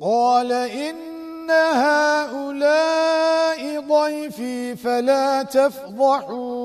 قال إن هؤلاء ضيفي فلا تفضحون